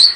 you